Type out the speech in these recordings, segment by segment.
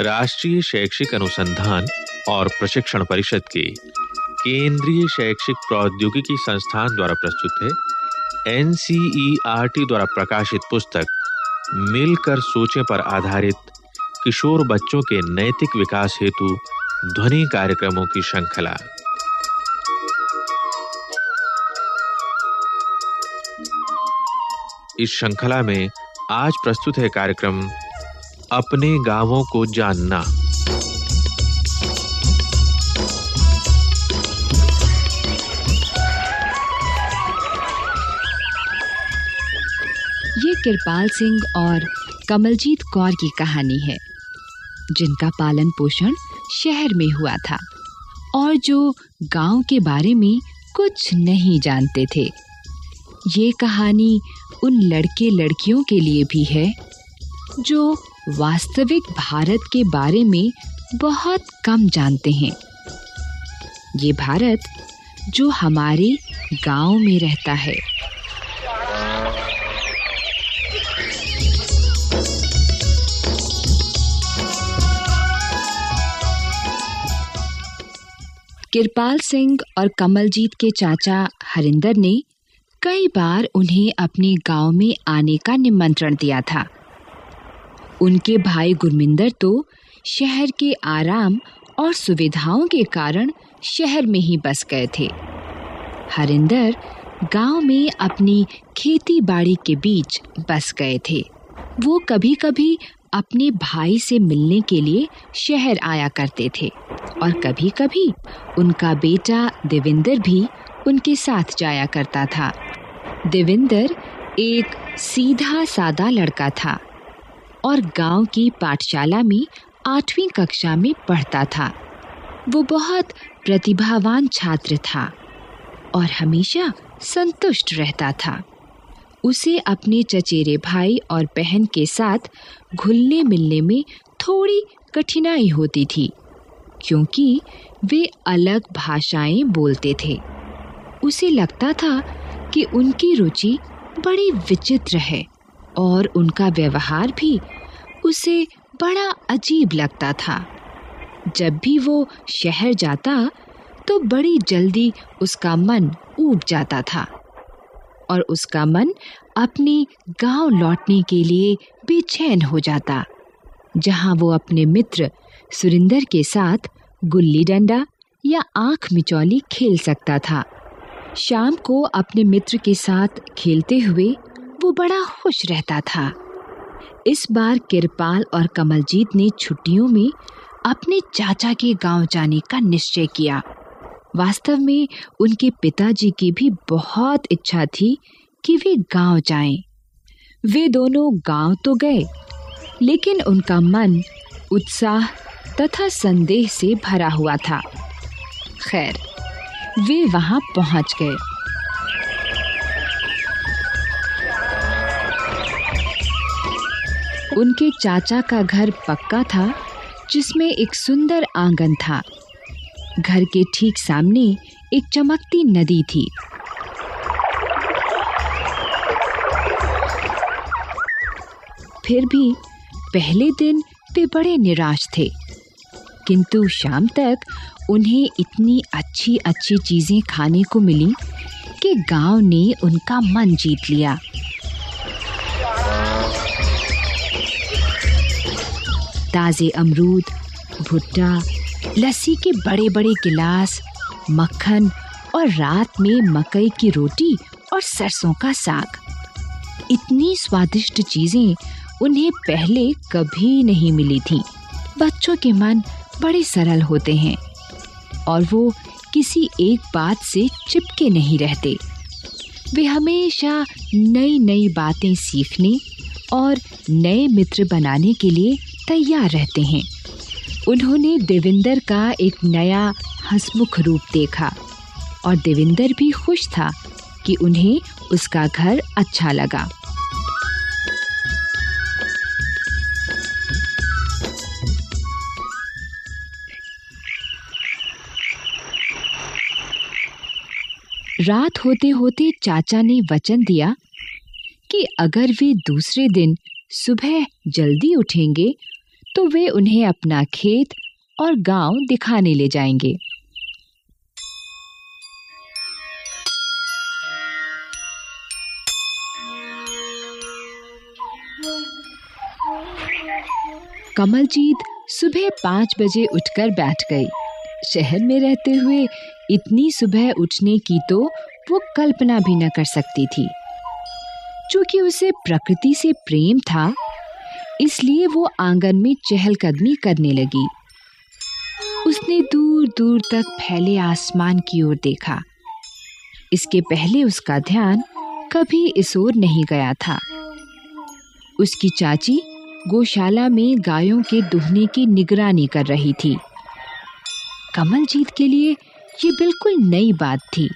राष्ट्रीय शैक्षिक अनुसंधान और प्रशिक्षण परिषद के केंद्रीय शैक्षिक प्रौद्योगिकी संस्थान द्वारा प्रस्तुत है। एनसीईआरटी द्वारा प्रकाशित पुस्तक, मिलकर सोचें पर आधारित किशोर बच्चों के नैतिक विकास हेतु ध्वनि कार्यक्रमों की श्रृंखला। इस श्रृंखला में आज प्रस्तुत है कार्यक्रम अपने गाँवों को जानना। ये किरपाल सिंह और कमलजीत कौर की कहानी है, जिनका पालन पोषण शहर में हुआ था और जो गाँव के बारे में कुछ नहीं जानते थे। ये कहानी उन लड़के लड़कियों के लिए भी है, जो वास्तविक भारत के बारे में बहुत कम जानते हैं। ये भारत जो हमारे गाँव में रहता है। किरपाल सिंह और कमलजीत के चाचा हरिंदर ने कई बार उन्हें अपने गाँव में आने का निमंत्रण दिया था। उनके भाई गुरमिंदर तो शहर के आराम और सुविधाओं के कारण शहर में ही बस गए थे। हरिंदर गाँव में अपनी खेती बाड़ी के बीच बस गए थे। वो कभी-कभी अपने भाई से मिलने के लिए शहर आया करते थे और कभी-कभी उनका बेटा देविंदर भी उनके साथ जाया करता था। देविंदर एक सीधा सादा लड़का था। और गाँव की पाठशाला में आठवीं कक्षा में पढ़ता था। वो बहुत प्रतिभावान छात्र था और हमेशा संतुष्ट रहता था। उसे अपने चचेरे भाई और बहन के साथ घुलने मिलने में थोड़ी कठिनाई होती थी, क्योंकि वे अलग भाषाएँ बोलते थे। उसे लगता था कि उनकी रुचि बड़ी विचित्र है। और उनका व्यवहार भी उसे बड़ा अजीब लगता था। जब भी वो शहर जाता तो बड़ी जल्दी उसका मन ऊब जाता था और उसका मन अपने गाँव लौटने के लिए बेचैन हो जाता, जहाँ वो अपने मित्र सुरिंदर के साथ गुल्ली डंडा या आँख मिचौली खेल सकता था। शाम को अपने मित्र के साथ खेलते हुए वो बड़ा खुश रहता था। इस बार किरपाल और कमलजीत ने छुट्टियों में अपने चाचा के गाँव जाने का निश्चय किया। वास्तव में उनके पिताजी की भी बहुत इच्छा थी कि वे गाँव जाएँ। वे दोनों गाँव तो गए, लेकिन उनका मन उत्साह तथा संदेह से भरा हुआ था। खैर, वे वहाँ पहुँच गए। उनके चाचा का घर पक्का था, जिसमें एक सुंदर आँगन था। घर के ठीक सामने एक चमकती नदी थी। फिर भी पहले दिन वे बड़े निराश थे, किंतु शाम तक उन्हें इतनी अच्छी अच्छी चीज़ें खाने को मिली कि गाँव ने उनका मन जीत लिया। ताजे अमरूद, भुट्टा, लस्सी के बड़े-बड़े गिलास, मक्खन और रात में मकई की रोटी और सरसों का साग। इतनी स्वादिष्ट चीज़ें उन्हें पहले कभी नहीं मिली थीं। बच्चों के मन बड़े सरल होते हैं और वो किसी एक बात से चिपके नहीं रहते। वे हमेशा नई नई बातें सीखने और नए मित्र बनाने के लिए तैयार रहते हैं। उन्होंने देविंदर का एक नया हंसमुख रूप देखा और देविंदर भी खुश था कि उन्हें उसका घर अच्छा लगा। रात होते होते चाचा ने वचन दिया कि अगर वे दूसरे दिन सुबह जल्दी उठेंगे तो वे उन्हें अपना खेत और गाँव दिखाने ले जाएँगे। कमलजीत सुबह पाँच बजे उठकर बैठ गई। शहर में रहते हुए इतनी सुबह उठने की तो वो कल्पना भी न कर सकती थी। क्योंकि उसे प्रकृति से प्रेम था इसलिए वो आँगन में चहलकदमी करने लगी। उसने दूर दूर तक फैले आसमान की ओर देखा। इसके पहले उसका ध्यान कभी इस ओर नहीं गया था। उसकी चाची गौशाला में गायों के दुहने की निगरानी कर रही थी। कमलजीत के लिए ये बिल्कुल नई बात थी,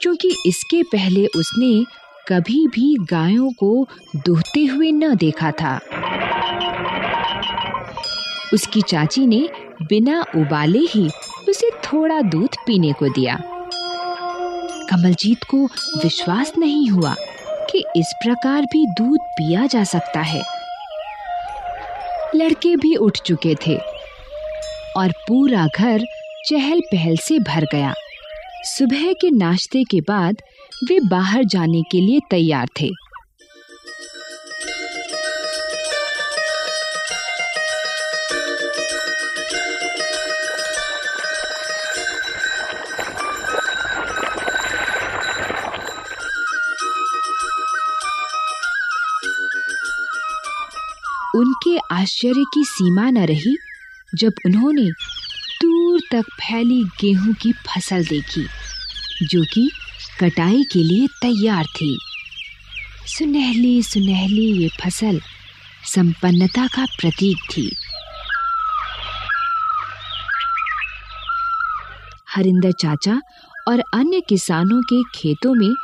क्योंकि इसके पहले उसने कभी भी गायों को दुहते हुए न देखा था। उसकी चाची ने बिना उबाले ही उसे थोड़ा दूध पीने को दिया। कमलजीत को विश्वास नहीं हुआ कि इस प्रकार भी दूध पिया जा सकता है। लड़के भी उठ चुके थे और पूरा घर चहल पहल से भर गया। सुबह के नाश्ते के बाद वे बाहर जाने के लिए तैयार थे। उनके आश्चर्य की सीमा न रही जब उन्होंने दूर तक फैली गेहूँ की फ़सल देखी। जो कि कटाई के लिए तैयार थी। सुनहली सुनहली ये फ़सल संपन्नता का प्रतीक थी। हरिंदर चाचा और अन्य किसानों के खेतों में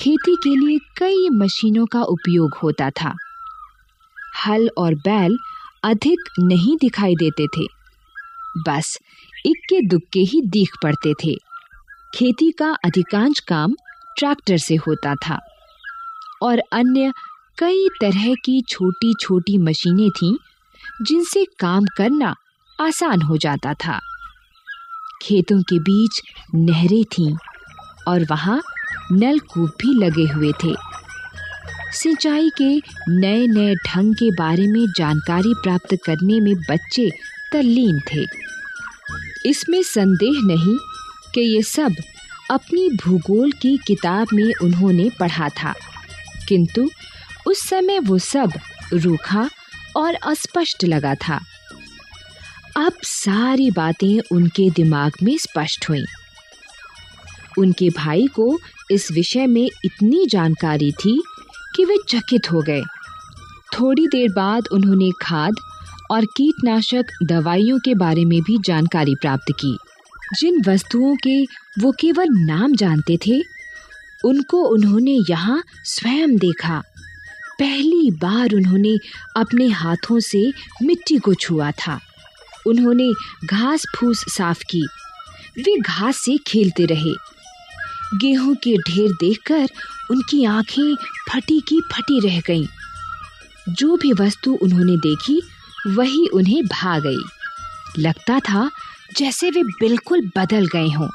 खेती के लिए कई मशीनों का उपयोग होता था। हल और बैल अधिक नहीं दिखाई देते थे। बस इक्के दुक्के ही दिख पड़ते थे। खेती का अधिकांश काम ट्रैक्टर से होता था और अन्य कई तरह की छोटी छोटी मशीनें थीं, जिनसे काम करना आसान हो जाता था। खेतों के बीच नहरें थीं और वहाँ नलकूप भी लगे हुए थे। सिंचाई के नए नए ढंग के बारे में जानकारी प्राप्त करने में बच्चे तल्लीन थे। इसमें संदेह नहीं कि ये सब अपनी भूगोल की किताब में उन्होंने पढ़ा था। किंतु उस समय वो सब रूखा और अस्पष्ट लगा था। अब सारी बातें उनके दिमाग में स्पष्ट हुईं। उनके भाई को इस विषय में इतनी जानकारी थी कि वे चकित हो गए। थोड़ी देर बाद उन्होंने खाद और कीटनाशक दवाइयों के बारे में भी जानकारी प्राप्त की। जिन वस्तुओं के वो केवल नाम जानते थे, उनको उन्होंने यहाँ स्वयं देखा। पहली बार उन्होंने अपने हाथों से मिट्टी को छुआ था। उन्होंने घास फूस साफ़ की। वे घास से खेलते रहे। गेहूँ के ढेर देखकर उनकी आँखें फटी की फटी रह गईं। जो भी वस्तु उन्होंने देखी, वही उन्हें भा गई। लगता था जैसे वे बिल्कुल बदल गए हों।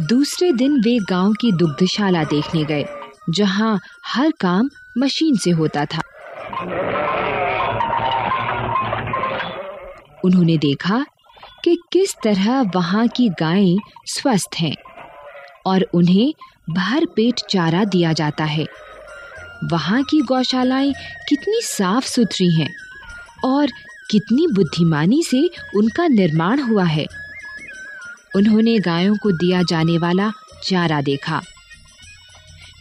दूसरे दिन वे गाँव की दुग्धशाला देखने गए, जहाँ हर काम मशीन से होता था। उन्होंने देखा कि किस तरह वहाँ की गायें स्वस्थ हैं। और उन्हें भर पेट चारा दिया जाता है। वहाँ की गौशालाएँ कितनी साफ़ सुथरी हैं और कितनी बुद्धिमानी से उनका निर्माण हुआ है। उन्होंने गायों को दिया जाने वाला चारा देखा।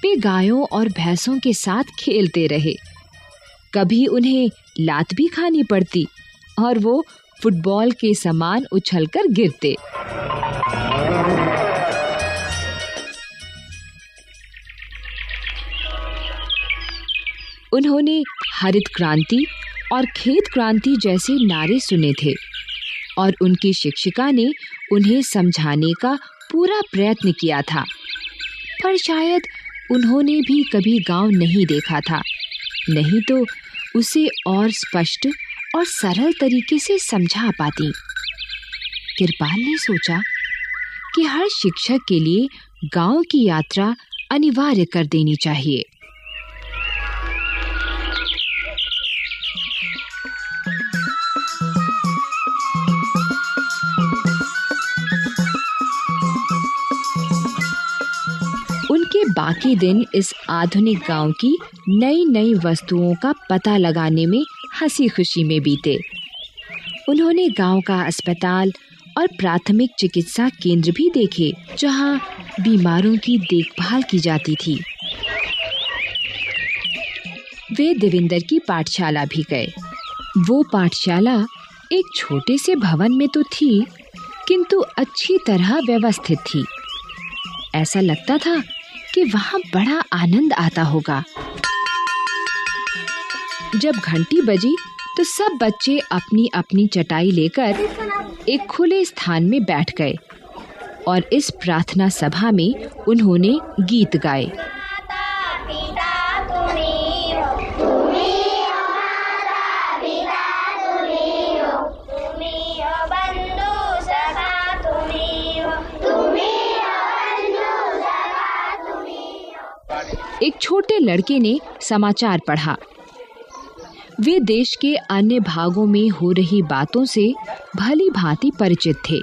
वे गायों और भैंसों के साथ खेलते रहे। कभी उन्हें लात भी खानी पड़ती और वो फुटबॉल के समान उछलकर गिरते। उन्होंने हरित क्रांति और खेत क्रांति जैसे नारे सुने थे और उनकी शिक्षिका ने उन्हें समझाने का पूरा प्रयत्न किया था। पर शायद उन्होंने भी कभी गाँव नहीं देखा था। नहीं तो उसे और स्पष्ट और सरल तरीके से समझा पाती। किरपाल ने सोचा कि हर शिक्षक के लिए गाँव की यात्रा अनिवार्य कर देनी चाहिए। बाकी दिन इस आधुनिक गाँव की नई नई वस्तुओं का पता लगाने में हँसी खुशी में बीते। उन्होंने गाँव का अस्पताल और प्राथमिक चिकित्सा केंद्र भी देखे, जहाँ बीमारों की देखभाल की जाती थी। वे देविंदर की पाठशाला भी गए। वो पाठशाला एक छोटे से भवन में तो थी, किंतु अच्छी तरह व्यवस्थित थी। ऐसा लगता था कि वहाँ बड़ा आनंद आता होगा। जब घंटी बजी तो सब बच्चे अपनी अपनी चटाई लेकर एक खुले स्थान में बैठ गए और इस प्रार्थना सभा में उन्होंने गीत गाए। छोटे लड़के ने समाचार पढ़ा। वे देश के अन्य भागों में हो रही बातों से भली भांति परिचित थे।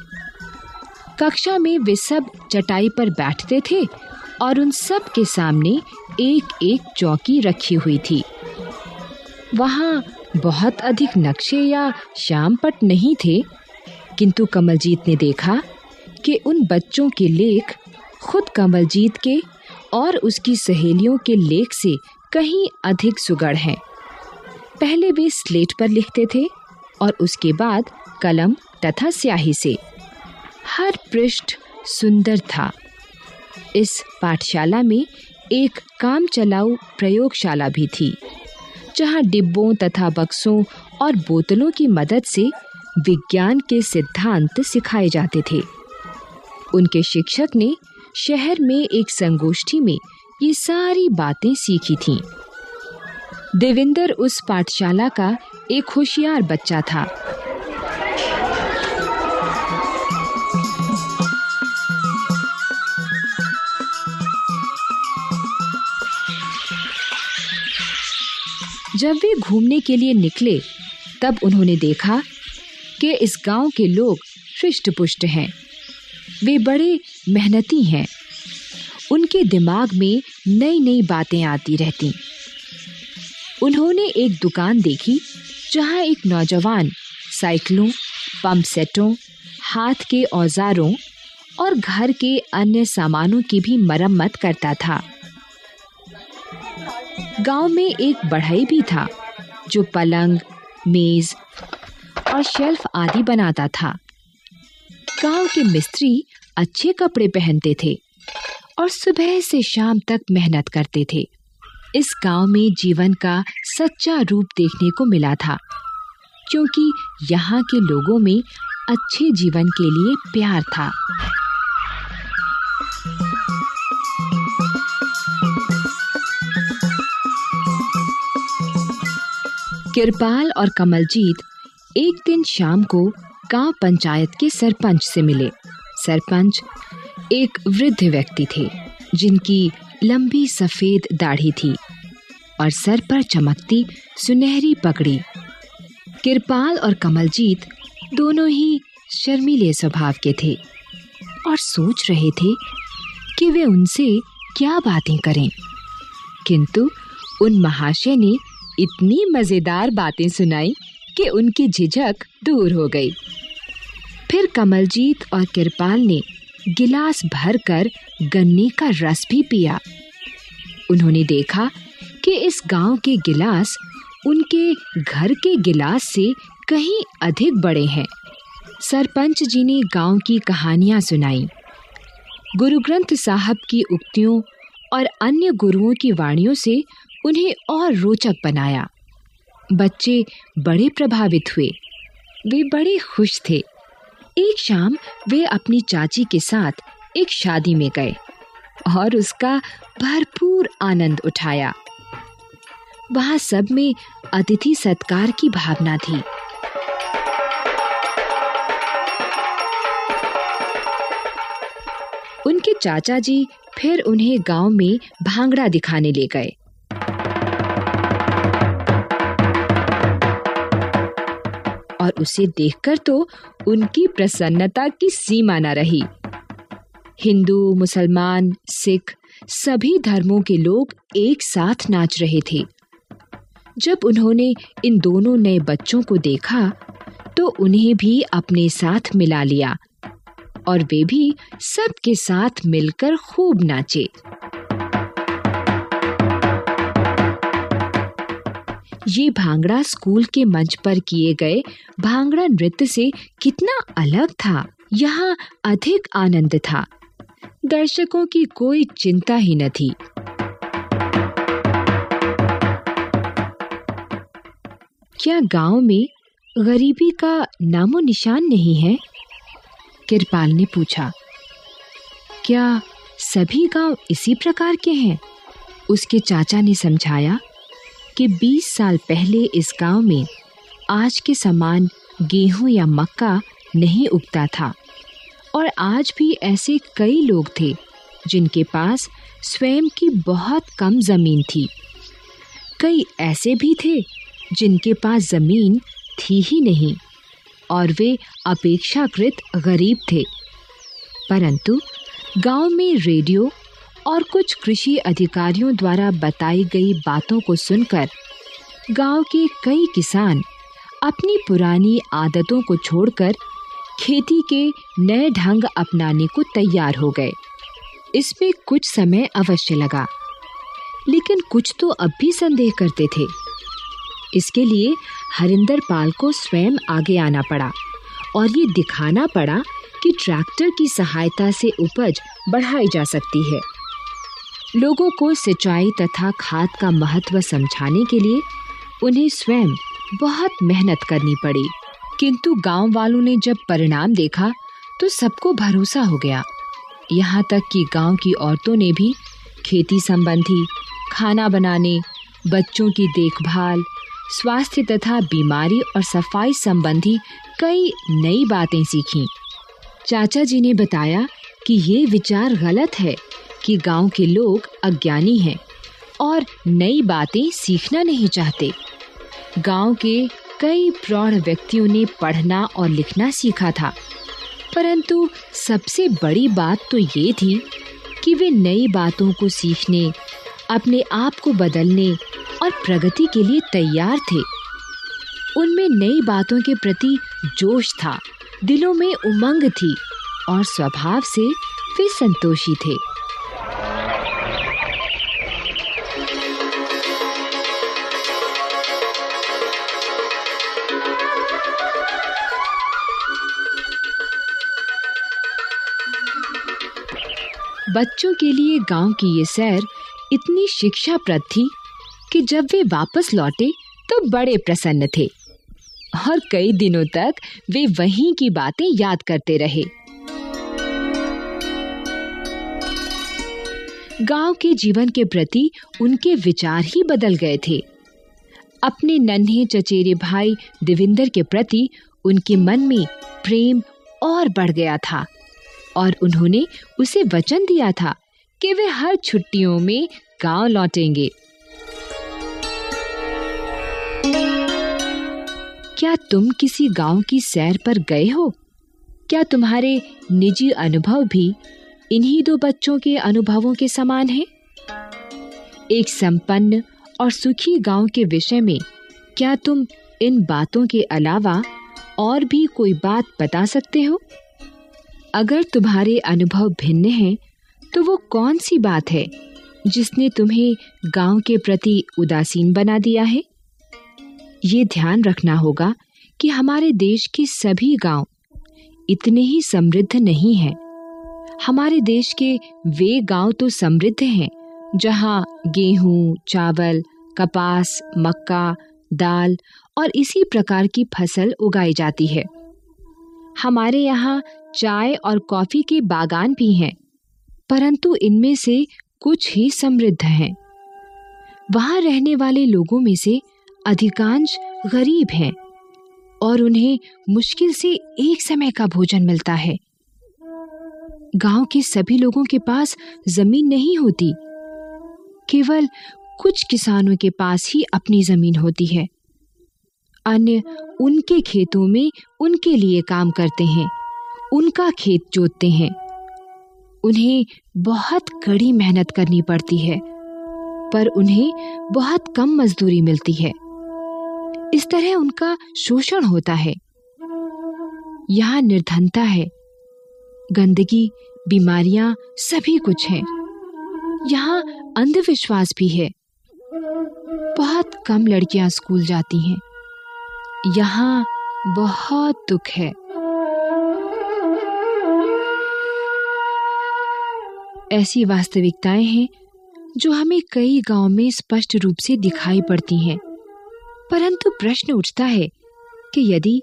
कक्षा में वे सब चटाई पर बैठते थे और उन सब के सामने एक एक चौकी रखी हुई थी। वहाँ बहुत अधिक नक्शे या शामपट नहीं थे, किंतु कमलजीत ने देखा कि उन बच्चों के लेख खुद कमलजीत के और उसकी सहेलियों के लेख से कहीं अधिक सुगढ़ हैं। पहले वे स्लेट पर लिखते थे और उसके बाद कलम तथा स्याही से। हर पृष्ठ सुंदर था। इस पाठशाला में एक काम चलाऊ प्रयोगशाला भी थी, जहाँ डिब्बों तथा बक्सों और बोतलों की मदद से विज्ञान के सिद्धांत सिखाए जाते थे। उनके शिक्षक ने शहर में एक संगोष्ठी में ये सारी बातें सीखी थीं। देविंदर उस पाठशाला का एक होशियार बच्चा था जब वे घूमने के लिए निकले, तब उन्होंने देखा कि इस गाँव के लोग हृष्ट पुष्ट हैं वे बड़े मेहनती हैं। उनके दिमाग में नई नई बातें आती रहती। उन्होंने एक दुकान देखी, जहाँ एक नौजवान साइकिलों, पंप सेटों, हाथ के औजारों और घर के अन्य सामानों की भी मरम्मत करता था। गाँव में एक बढ़ई भी था, जो पलंग, मेज और शेल्फ आदि बनाता था। गाँव के मिस्त्री अच्छे कपड़े पहनते थे और सुबह से शाम तक मेहनत करते थे। इस गाँव में जीवन का सच्चा रूप देखने को मिला था, क्योंकि यहाँ के लोगों में अच्छे जीवन के लिए प्यार था। किरपाल और कमलजीत एक दिन शाम को गाँव पंचायत के सरपंच से मिले। सरपंच एक वृद्ध व्यक्ति थे, जिनकी लंबी सफ़ेद दाढ़ी थी और सर पर चमकती सुनहरी पगड़ी। किरपाल और कमलजीत दोनों ही शर्मीले स्वभाव के थे और सोच रहे थे कि वे उनसे क्या बातें करें। किंतु उन महाशय ने इतनी मज़ेदार बातें सुनाई कि उनकी झिझक दूर हो गई। फिर कमलजीत और किरपाल ने गिलास भरकर गन्ने का रस भी पिया। उन्होंने देखा कि इस गाँव के गिलास उनके घर के गिलास से कहीं अधिक बड़े हैं। सरपंच जी ने गाँव की कहानियाँ सुनाई। गुरु ग्रंथ साहब की उक्तियों और अन्य गुरुओं की वाणियों से उन्हें और रोचक बनाया। बच्चे बड़े प्रभावित हुए। वे बड़े खुश थे। एक शाम वे अपनी चाची के साथ एक शादी में गए और उसका भरपूर आनंद उठाया। वहाँ सब में अतिथि सत्कार की भावना थी। उनके चाचा जी फिर उन्हें गाँव में भांगड़ा दिखाने ले गए। और उसे देखकर तो उनकी प्रसन्नता की सीमा न रही। हिंदू, मुसलमान, सिख सभी धर्मों के लोग एक साथ नाच रहे थे। जब उन्होंने इन दोनों नए बच्चों को देखा तो उन्हें भी अपने साथ मिला लिया और वे भी सबके साथ मिलकर खूब नाचे। ये भांगड़ा स्कूल के मंच पर किए गए भांगड़ा नृत्य से कितना अलग था। यहाँ अधिक आनंद था। दर्शकों की कोई चिंता ही न थी। क्या गाँव में गरीबी का नामो निशान नहीं है? किरपाल ने पूछा। क्या सभी गाँव इसी प्रकार के हैं? उसके चाचा ने समझाया। कि 20 साल पहले इस गाँव में आज के समान गेहूँ या मक्का नहीं उगता था। और आज भी ऐसे कई लोग थे जिनके पास स्वयं की बहुत कम ज़मीन थी। कई ऐसे भी थे जिनके पास ज़मीन थी ही नहीं और वे अपेक्षाकृत गरीब थे। परंतु गाँव में रेडियो और कुछ कृषि अधिकारियों द्वारा बताई गई बातों को सुनकर गाँव के कई किसान अपनी पुरानी आदतों को छोड़कर खेती के नए ढंग अपनाने को तैयार हो गए। इसमें कुछ समय अवश्य लगा, लेकिन कुछ तो अब भी संदेह करते थे। इसके लिए हरिंदर पाल को स्वयं आगे आना पड़ा और ये दिखाना पड़ा कि ट्रैक्टर की सहायता से उपज बढ़ाई जा सकती है। लोगों को सिंचाई तथा खाद का महत्व समझाने के लिए उन्हें स्वयं बहुत मेहनत करनी पड़ी। किंतु गाँव वालों ने जब परिणाम देखा तो सबको भरोसा हो गया। यहाँ तक कि गाँव की औरतों ने भी खेती संबंधी, खाना बनाने, बच्चों की देखभाल, स्वास्थ्य तथा बीमारी और सफ़ाई संबंधी कई नई बातें सीखी। चाचा जी ने बताया कि ये विचार गलत है। कि गाँव के लोग अज्ञानी हैं और नई बातें सीखना नहीं चाहते। गाँव के कई प्रौढ़ व्यक्तियों ने पढ़ना और लिखना सीखा था। परंतु सबसे बड़ी बात तो ये थी कि वे नई बातों को सीखने, अपने आप को बदलने और प्रगति के लिए तैयार थे। उनमें नई बातों के प्रति जोश था, दिलों में उमंग थी और स्वभाव से वे संतोषी थे। बच्चों के लिए गाँव की ये सैर इतनी शिक्षाप्रद थी कि जब वे वापस लौटे तो बड़े प्रसन्न थे। और कई दिनों तक वे वहीं की बातें याद करते रहे। गाँव के जीवन के प्रति उनके विचार ही बदल गए थे। अपने नन्हे चचेरे भाई देविंदर के प्रति उनके मन में प्रेम और बढ़ गया था। और उन्होंने उसे वचन दिया था कि वे हर छुट्टियों में गाँव लौटेंगे। क्या तुम किसी गाँव की सैर पर गए हो? क्या तुम्हारे निजी अनुभव भी इन्हीं दो बच्चों के अनुभवों के समान हैं? एक संपन्न और सुखी गाँव के विषय में क्या तुम इन बातों के अलावा और भी कोई बात बता सकते हो? अगर तुम्हारे अनुभव भिन्न हैं तो वो कौन सी बात है जिसने तुम्हें गाँव के प्रति उदासीन बना दिया है? ये ध्यान रखना होगा कि हमारे देश के सभी गाँव इतने ही समृद्ध नहीं हैं। हमारे देश के वे गाँव तो समृद्ध हैं जहाँ गेहूँ, चावल कपास मक्का दाल और इसी प्रकार की फ़सल उगाई जाती है। हमारे यहाँ चाय और कॉफ़ी के बागान भी हैं, परंतु इनमें से कुछ ही समृद्ध हैं। वहाँ रहने वाले लोगों में से अधिकांश गरीब हैं और उन्हें मुश्किल से एक समय का भोजन मिलता है। गाँव के सभी लोगों के पास ज़मीन नहीं होती, केवल कुछ किसानों के पास ही अपनी ज़मीन होती है। अन्य उनके खेतों में उनके लिए काम करते हैं, उनका खेत जोतते हैं। उन्हें बहुत कड़ी मेहनत करनी पड़ती है, पर उन्हें बहुत कम मजदूरी मिलती है। इस तरह उनका शोषण होता है। यहाँ निर्धनता है, गंदगी, बीमारियाँ सभी कुछ है। यहाँ अंधविश्वास भी है। बहुत कम लड़कियाँ स्कूल जाती हैं। यहाँ बहुत दुख है। ऐसी वास्तविकताएँ हैं जो हमें कई गाँव में स्पष्ट रूप से दिखाई पड़ती हैं। परंतु प्रश्न उठता है कि यदि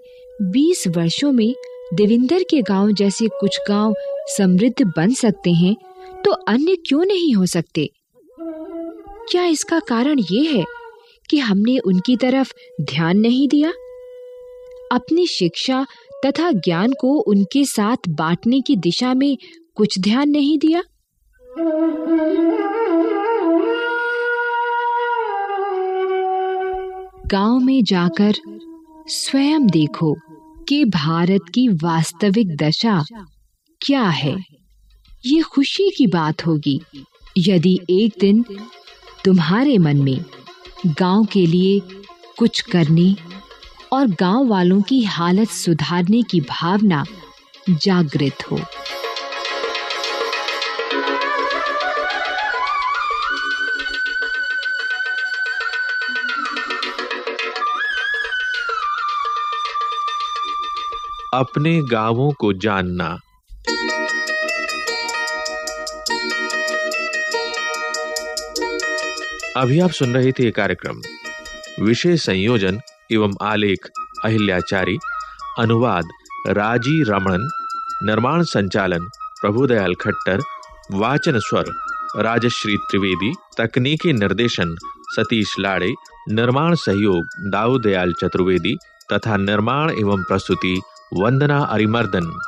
20 वर्षों में देविंदर के गाँव जैसे कुछ गाँव समृद्ध बन सकते हैं तो अन्य क्यों नहीं हो सकते? क्या इसका कारण ये है कि हमने उनकी तरफ़ ध्यान नहीं दिया? अपनी शिक्षा तथा ज्ञान को उनके साथ बांटने की दिशा में कुछ ध्यान नहीं दिया? गाँव में जाकर स्वयं देखो कि भारत की वास्तविक दशा क्या है। ये खुशी की बात होगी। यदि एक दिन तुम्हारे मन में गाँव के लिए कुछ करने और गाँव वालों की हालत सुधारने की भावना जागृत हो। अपने गाँवों को जानना। अभी आप सुन रहे थे कार्यक्रम। विशेष संयोजन एवं आलेख, अहिल्याचारी, अनुवाद, राज़ी रमन निर्माण संचालन, प्रभुदयाल खट्टर, वाचन स्वर, राजश्री त्रिवेदी, तकनीकी निर्देशन, सतीश लाड़े, निर्माण सहयोग, दाऊदयाल चतुर्वेदी, तथा निर्माण एवं प्रस्तुति, वंदना अरिमर्दन।